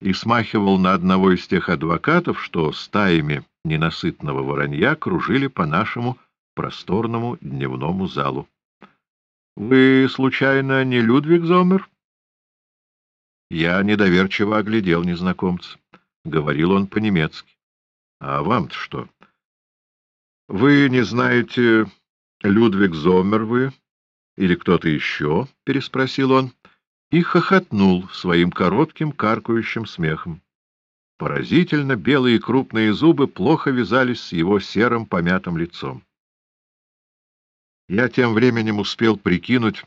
и смахивал на одного из тех адвокатов, что стаями ненасытного воронья кружили по нашему просторному дневному залу. — Вы, случайно, не Людвиг Зомер? Я недоверчиво оглядел незнакомца. Говорил он по-немецки. — А вам-то что? — Вы не знаете, Людвиг Зомер вы? Или кто-то еще? — переспросил он и хохотнул своим коротким каркающим смехом. Поразительно белые крупные зубы плохо вязались с его серым помятым лицом. Я тем временем успел прикинуть,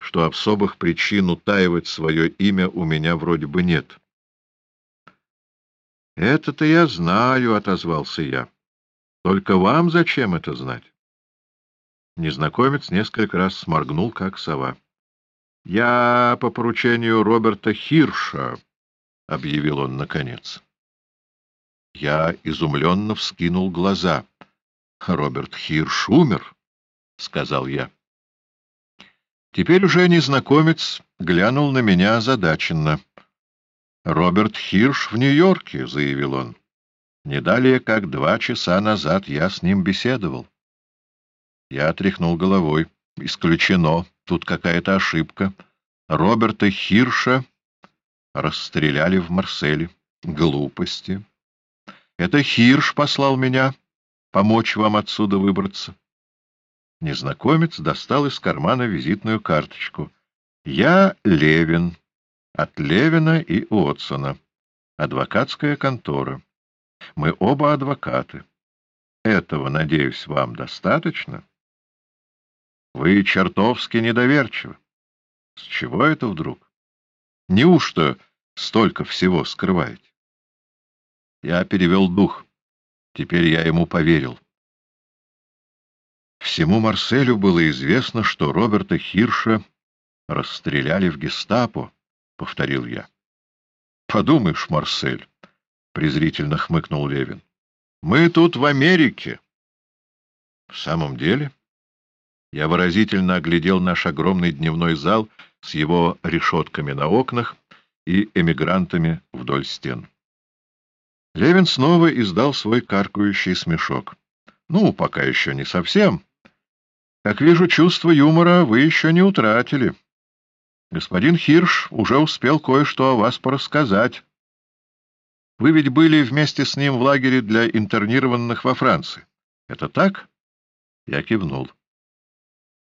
что особых причин утаивать свое имя у меня вроде бы нет. «Это-то я знаю», — отозвался я. «Только вам зачем это знать?» Незнакомец несколько раз сморгнул, как сова. «Я по поручению Роберта Хирша», — объявил он наконец. Я изумленно вскинул глаза. «Роберт Хирш умер», — сказал я. Теперь уже незнакомец глянул на меня озадаченно. «Роберт Хирш в Нью-Йорке», — заявил он. «Не далее, как два часа назад я с ним беседовал». Я отряхнул головой. «Исключено. Тут какая-то ошибка. Роберта Хирша расстреляли в Марселе. Глупости. Это Хирш послал меня помочь вам отсюда выбраться». Незнакомец достал из кармана визитную карточку. «Я Левин. От Левина и Уотсона. Адвокатская контора. Мы оба адвокаты. Этого, надеюсь, вам достаточно? Вы чертовски недоверчивы. С чего это вдруг? Неужто столько всего скрываете? Я перевел дух. Теперь я ему поверил. Всему Марселю было известно, что Роберта Хирша расстреляли в гестапо, — повторил я. — Подумаешь, Марсель, — презрительно хмыкнул Левин, — мы тут в Америке. — В самом деле? Я выразительно оглядел наш огромный дневной зал с его решетками на окнах и эмигрантами вдоль стен. Левин снова издал свой каркающий смешок. — Ну, пока еще не совсем. — как вижу, чувство юмора вы еще не утратили. Господин Хирш уже успел кое-что о вас порассказать. Вы ведь были вместе с ним в лагере для интернированных во Франции. Это так? Я кивнул.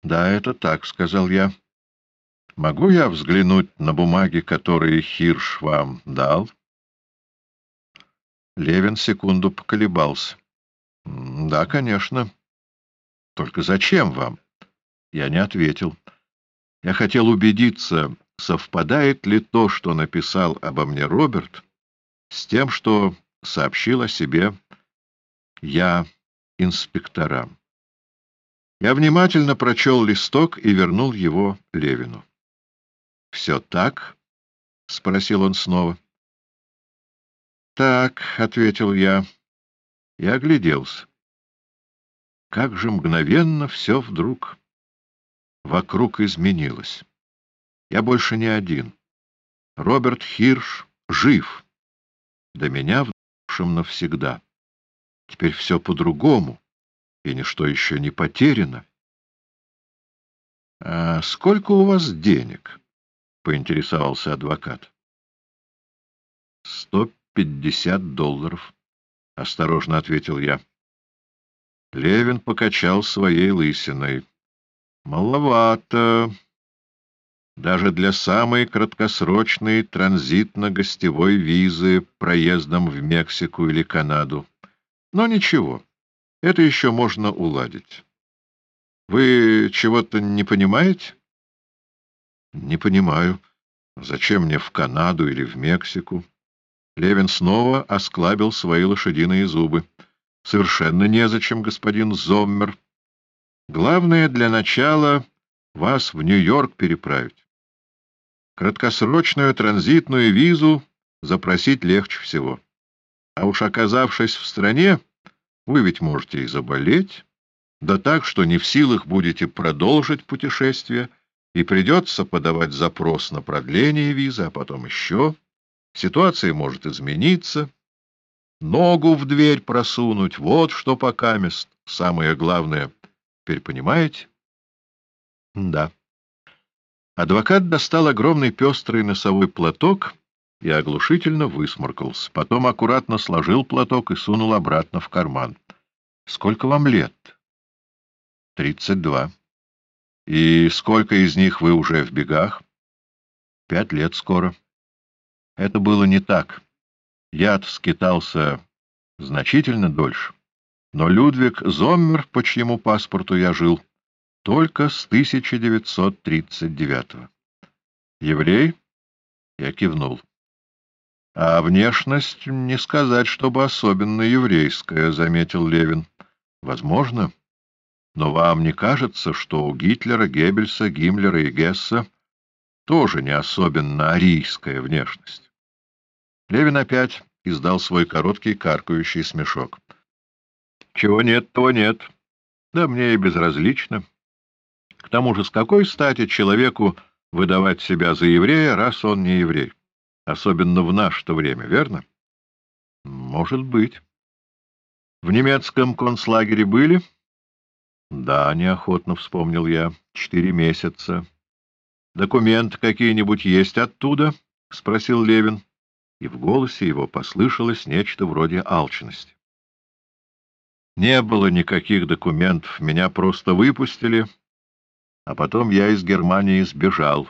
Да, это так, — сказал я. Могу я взглянуть на бумаги, которые Хирш вам дал? Левин секунду поколебался. — Да, конечно. Только зачем вам? Я не ответил. Я хотел убедиться, совпадает ли то, что написал обо мне Роберт, с тем, что сообщил о себе я инспекторам. Я внимательно прочел листок и вернул его Левину. — Все так? — спросил он снова. — Так, — ответил я. Я огляделся. Как же мгновенно все вдруг вокруг изменилось. Я больше не один. Роберт Хирш жив. До меня в душем навсегда. Теперь все по-другому, и ничто еще не потеряно. — А сколько у вас денег? — поинтересовался адвокат. — Сто пятьдесят долларов, — осторожно ответил я. Левин покачал своей лысиной. Маловато. Даже для самой краткосрочной транзитно-гостевой визы проездом в Мексику или Канаду. Но ничего, это еще можно уладить. Вы чего-то не понимаете? Не понимаю. Зачем мне в Канаду или в Мексику? Левин снова осклабил свои лошадиные зубы. Совершенно незачем, господин Зоммер. Главное для начала вас в Нью-Йорк переправить. Краткосрочную транзитную визу запросить легче всего. А уж оказавшись в стране, вы ведь можете и заболеть, да так, что не в силах будете продолжить путешествие, и придется подавать запрос на продление визы, а потом еще. Ситуация может измениться. Ногу в дверь просунуть — вот что пока мест. Самое главное. Теперь понимаете? — Да. Адвокат достал огромный пестрый носовой платок и оглушительно высморкался. Потом аккуратно сложил платок и сунул обратно в карман. — Сколько вам лет? — Тридцать два. — И сколько из них вы уже в бегах? — Пять лет скоро. Это было не так. Яд скитался значительно дольше. Но Людвиг Зоммер, по чьему паспорту я жил, только с 1939-го. Еврей? Я кивнул. А внешность, не сказать, чтобы особенно еврейская, — заметил Левин. Возможно. Но вам не кажется, что у Гитлера, Геббельса, Гиммлера и Гесса тоже не особенно арийская внешность? Левин опять издал свой короткий каркающий смешок. — Чего нет, того нет. Да мне и безразлично. К тому же, с какой стати человеку выдавать себя за еврея, раз он не еврей? Особенно в наше-то время, верно? — Может быть. — В немецком концлагере были? — Да, неохотно вспомнил я. Четыре месяца. — Документы какие-нибудь есть оттуда? — спросил Левин. — и в голосе его послышалось нечто вроде алчности. Не было никаких документов, меня просто выпустили, а потом я из Германии сбежал.